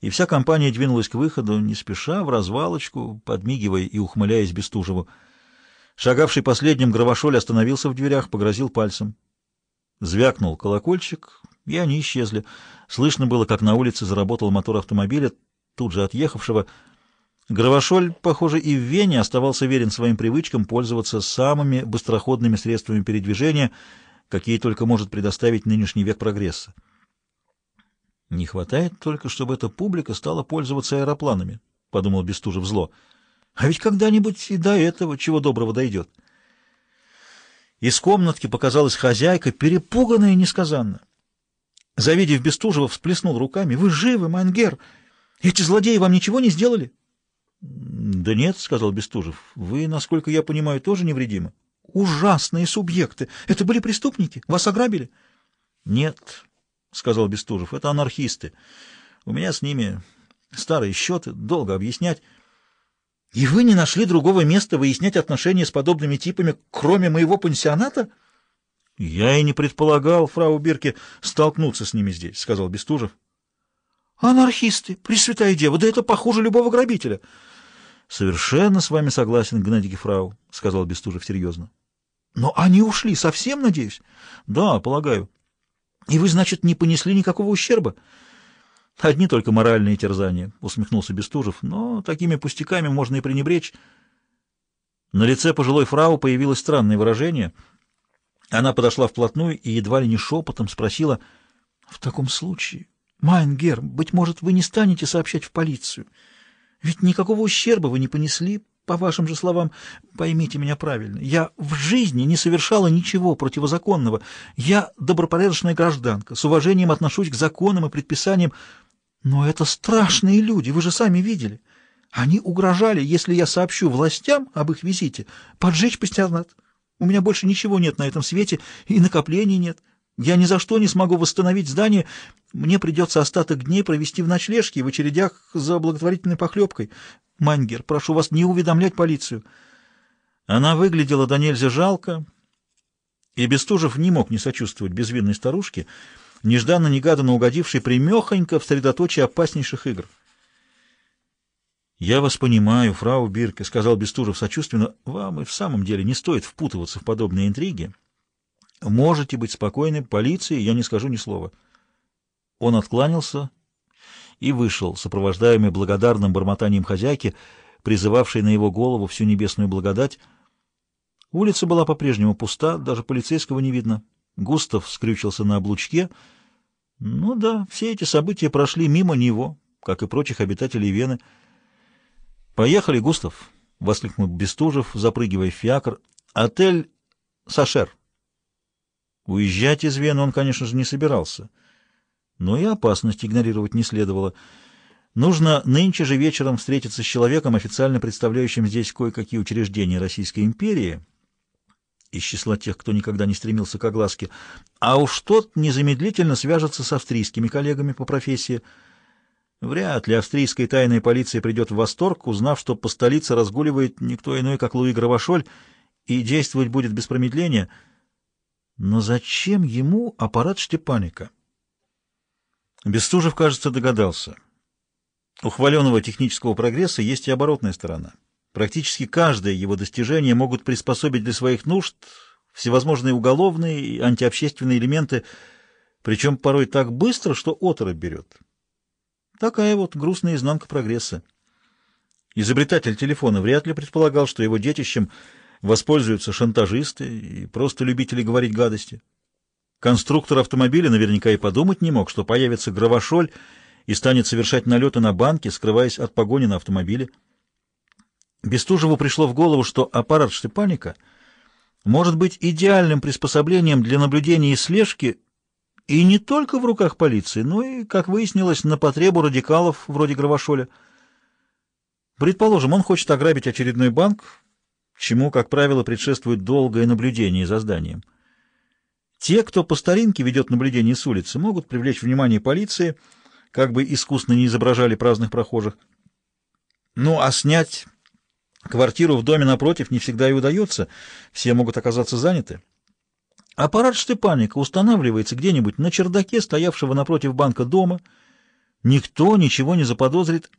и вся компания двинулась к выходу, не спеша, в развалочку, подмигивая и ухмыляясь Бестужеву. Шагавший последним Гравошоль остановился в дверях, погрозил пальцем. Звякнул колокольчик, и они исчезли. Слышно было, как на улице заработал мотор автомобиля, тут же отъехавшего. Гравошоль, похоже, и в Вене оставался верен своим привычкам пользоваться самыми быстроходными средствами передвижения, какие только может предоставить нынешний век прогресса. Не хватает только, чтобы эта публика стала пользоваться аэропланами, — подумал Бестужев зло. А ведь когда-нибудь и до этого чего доброго дойдет. Из комнатки показалась хозяйка, перепуганная несказанно. Завидев Бестужева, всплеснул руками. — Вы живы, Мангер? Эти злодеи вам ничего не сделали? — Да нет, — сказал Бестужев. — Вы, насколько я понимаю, тоже невредимы. — Ужасные субъекты! Это были преступники? Вас ограбили? — Нет, — сказал Бестужев, — это анархисты. У меня с ними старые счеты, долго объяснять. — И вы не нашли другого места выяснять отношения с подобными типами, кроме моего пансионата? — Я и не предполагал, фрау Бирке, столкнуться с ними здесь, — сказал Бестужев. — Анархисты, Пресвятая Дева, да это похуже любого грабителя. — Совершенно с вами согласен, Геннадий фрау, — сказал Бестужев серьезно. — Но они ушли, совсем, надеюсь? — Да, полагаю. — и вы, значит, не понесли никакого ущерба? Одни только моральные терзания, усмехнулся Бестужев, но такими пустяками можно и пренебречь. На лице пожилой фрау появилось странное выражение. Она подошла вплотную и едва ли не шепотом спросила, «В таком случае, Майнгер, быть может, вы не станете сообщать в полицию? Ведь никакого ущерба вы не понесли, по вашим же словам, поймите меня правильно, я в жизни не совершала ничего противозаконного. Я добропорядочная гражданка, с уважением отношусь к законам и предписаниям. Но это страшные люди, вы же сами видели. Они угрожали, если я сообщу властям об их визите, поджечь пастернат. У меня больше ничего нет на этом свете, и накоплений нет. Я ни за что не смогу восстановить здание. Мне придется остаток дней провести в ночлежке, в очередях за благотворительной похлебкой. Мангер, прошу вас не уведомлять полицию. Она выглядела до нельзя жалко, и Бестужев не мог не сочувствовать безвинной старушке, нежданно-негаданно угодившей примехонько в средоточие опаснейших игр. «Я вас понимаю, фрау Бирке», — сказал Бестужев сочувственно, — «вам и в самом деле не стоит впутываться в подобные интриги. Можете быть спокойны, полиции я не скажу ни слова». Он откланялся, и вышел, сопровождаемый благодарным бормотанием хозяйки, призывавшей на его голову всю небесную благодать. Улица была по-прежнему пуста, даже полицейского не видно. Густав скрючился на облучке. Ну да, все эти события прошли мимо него, как и прочих обитателей Вены. «Поехали, Густав!» — воскликнул Бестужев, запрыгивая в фиакр. «Отель Сашер». Уезжать из Вены он, конечно же, не собирался — но и опасность игнорировать не следовало. Нужно нынче же вечером встретиться с человеком, официально представляющим здесь кое-какие учреждения Российской империи, из числа тех, кто никогда не стремился к огласке, а уж тот незамедлительно свяжется с австрийскими коллегами по профессии. Вряд ли австрийская тайная полиция придет в восторг, узнав, что по столице разгуливает никто иной, как Луи Гравошоль, и действовать будет без промедления. Но зачем ему аппарат Штепаника? Бестужев, кажется, догадался. У хваленого технического прогресса есть и оборотная сторона. Практически каждое его достижение могут приспособить для своих нужд всевозможные уголовные и антиобщественные элементы, причем порой так быстро, что оторопь берет. Такая вот грустная изнанка прогресса. Изобретатель телефона вряд ли предполагал, что его детищем воспользуются шантажисты и просто любители говорить гадости. Конструктор автомобиля наверняка и подумать не мог, что появится гравошоль и станет совершать налеты на банки, скрываясь от погони на автомобиле. Бестужеву пришло в голову, что аппарат Штепаника может быть идеальным приспособлением для наблюдения и слежки и не только в руках полиции, но и, как выяснилось, на потребу радикалов вроде Гравошоля. Предположим, он хочет ограбить очередной банк, чему, как правило, предшествует долгое наблюдение за зданием. Те, кто по старинке ведет наблюдение с улицы, могут привлечь внимание полиции, как бы искусно не изображали праздных прохожих. Ну, а снять квартиру в доме напротив не всегда и удается, все могут оказаться заняты. Аппарат штепаника устанавливается где-нибудь на чердаке, стоявшего напротив банка дома, Никто ничего не заподозрит